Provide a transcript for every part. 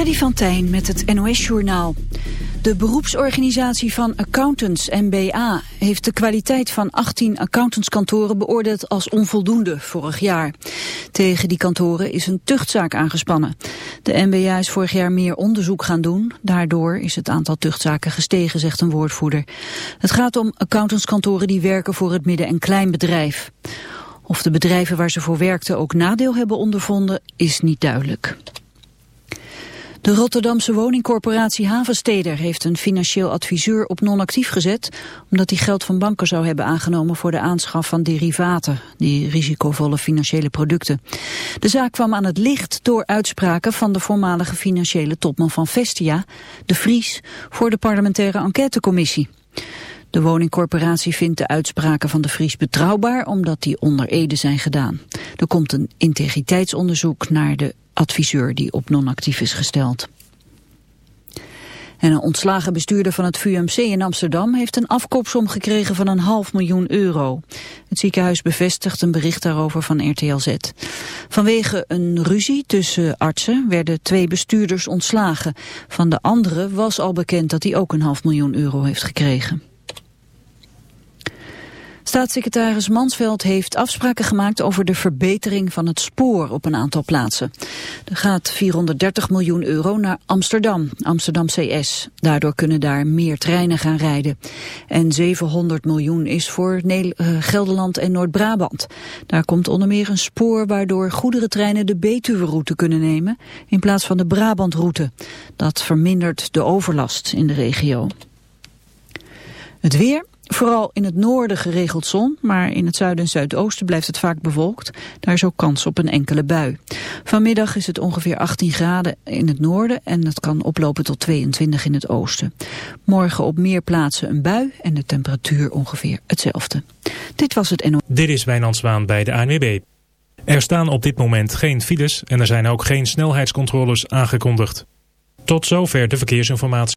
Freddy van met het NOS-journaal. De beroepsorganisatie van accountants, MBA, heeft de kwaliteit van 18 accountantskantoren beoordeeld als onvoldoende vorig jaar. Tegen die kantoren is een tuchtzaak aangespannen. De MBA is vorig jaar meer onderzoek gaan doen. Daardoor is het aantal tuchtzaken gestegen, zegt een woordvoerder. Het gaat om accountantskantoren die werken voor het midden- en kleinbedrijf. Of de bedrijven waar ze voor werkten ook nadeel hebben ondervonden, is niet duidelijk. De Rotterdamse woningcorporatie Havensteder heeft een financieel adviseur op non-actief gezet, omdat hij geld van banken zou hebben aangenomen voor de aanschaf van derivaten, die risicovolle financiële producten. De zaak kwam aan het licht door uitspraken van de voormalige financiële topman van Vestia, de Vries, voor de parlementaire enquêtecommissie. De woningcorporatie vindt de uitspraken van de Vries betrouwbaar omdat die onder Ede zijn gedaan. Er komt een integriteitsonderzoek naar de adviseur die op non-actief is gesteld. En een ontslagen bestuurder van het VUMC in Amsterdam heeft een afkoopsom gekregen van een half miljoen euro. Het ziekenhuis bevestigt een bericht daarover van RTL Z. Vanwege een ruzie tussen artsen werden twee bestuurders ontslagen. Van de andere was al bekend dat hij ook een half miljoen euro heeft gekregen. Staatssecretaris Mansveld heeft afspraken gemaakt over de verbetering van het spoor op een aantal plaatsen. Er gaat 430 miljoen euro naar Amsterdam, Amsterdam CS. Daardoor kunnen daar meer treinen gaan rijden. En 700 miljoen is voor eh, Gelderland en Noord-Brabant. Daar komt onder meer een spoor waardoor goederentreinen de Betuwe-route kunnen nemen in plaats van de Brabantroute. Dat vermindert de overlast in de regio. Het weer, Vooral in het noorden geregeld zon, maar in het zuiden en zuidoosten blijft het vaak bewolkt. Daar is ook kans op een enkele bui. Vanmiddag is het ongeveer 18 graden in het noorden en het kan oplopen tot 22 in het oosten. Morgen op meer plaatsen een bui en de temperatuur ongeveer hetzelfde. Dit was het NO. Dit is Wijnand bij de ANWB. Er staan op dit moment geen files en er zijn ook geen snelheidscontroles aangekondigd. Tot zover de verkeersinformatie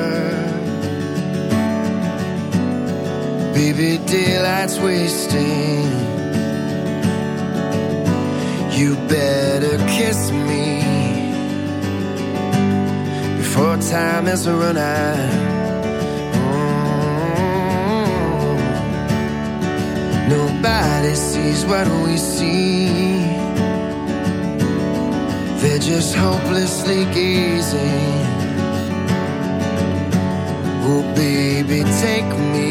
Baby, daylight's wasting. You better kiss me before time has run out. Mm. Nobody sees what we see. They're just hopelessly gazing. Oh, baby, take me,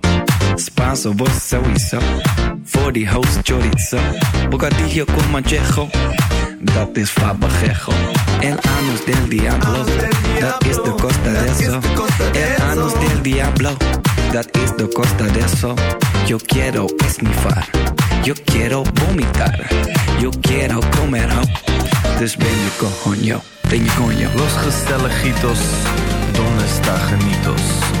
Spanso, vos sowieso. Voor die host chorizo. Bocadillo con manchejo. Dat is fabajejo. El anus del diablo. Dat is de costa de eso. El anus del diablo. Dat is de costa de eso. Yo quiero esnifar. Yo quiero vomitar. Yo quiero comer ho. Dus ben je coño. Ben je coño. Los gezelligitos, donde está genitos?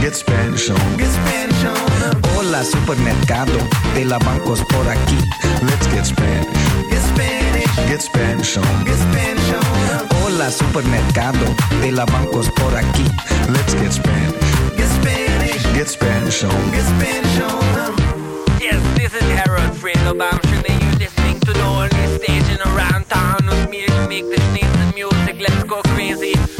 Get Spanish on. Get Spanish on. Hola, supermercado de la bancos por aquí. Let's get Spanish. Get Spanish. Get Spanish on. Get Spanish on. Hola, supermercado de la bancos por aquí. Let's get Spanish. Get Spanish. Get Spanish on. Get Spanish on. Yes, this is Harold Fredo. I'm sure that you're listening to the only station around town with me to make this nice music. Let's go crazy.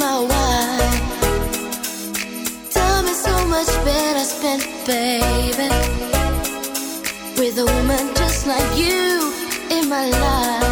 My wife. Time is so much better spent, baby. With a woman just like you in my life.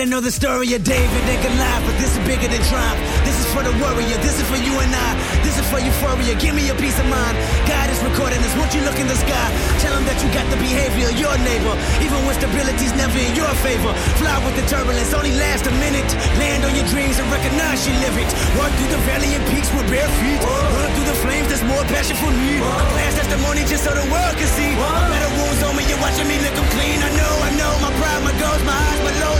Everybody know the story of David and Goliath, but this is bigger than triumph. This is for the warrior. This is for you and I. This is for euphoria. Give me a peace of mind. God is recording this. Won't you look in the sky? Tell him that you got the behavior of your neighbor, even when stability's never in your favor. Fly with the turbulence, only last a minute. Land on your dreams and recognize you live it. Walk through the valley and peaks with bare feet. Run through the flames. There's more passion for me. A blast testimony just so the world can see. Better wounds on me. You're watching me lick 'em clean. I know, I know. My pride, my goals, my highs, my lows.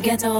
a lot in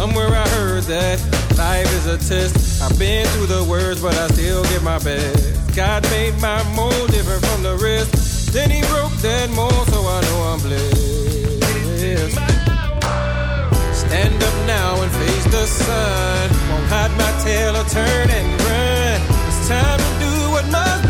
Somewhere I heard that life is a test. I've been through the worst, but I still give my best. God made my mold different from the rest. Then he broke that mold, so I know I'm blessed. Stand up now and face the sun. Won't hide my tail or turn and run. It's time to do what must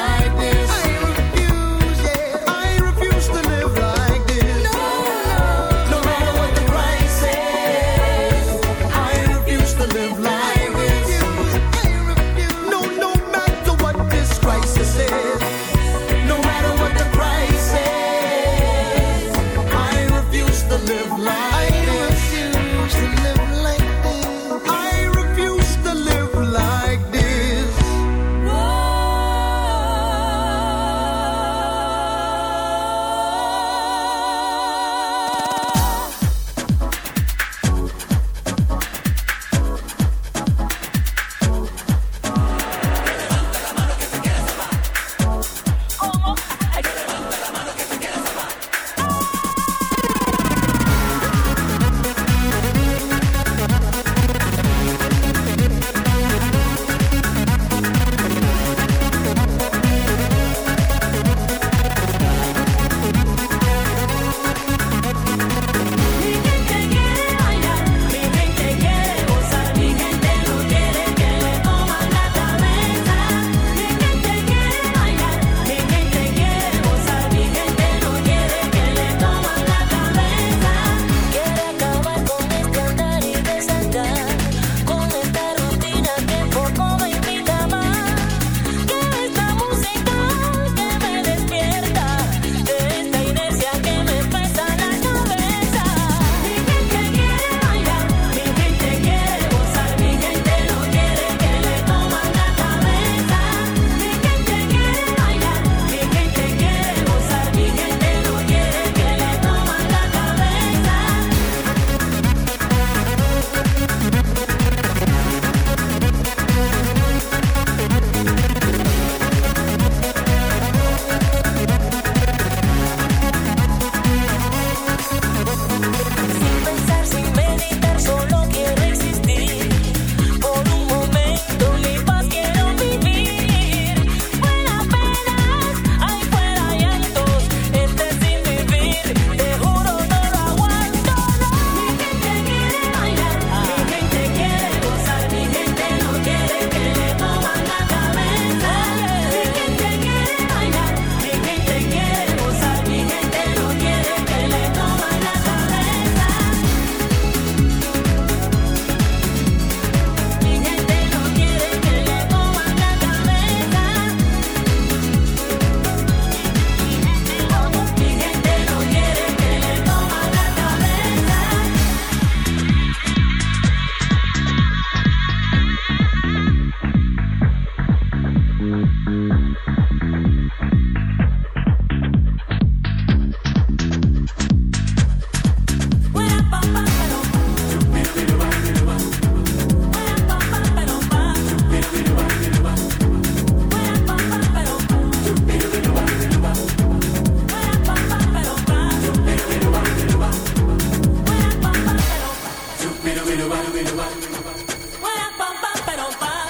Wala, pam, pam, pero, pam.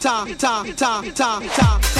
ta ta ta ta ta. ta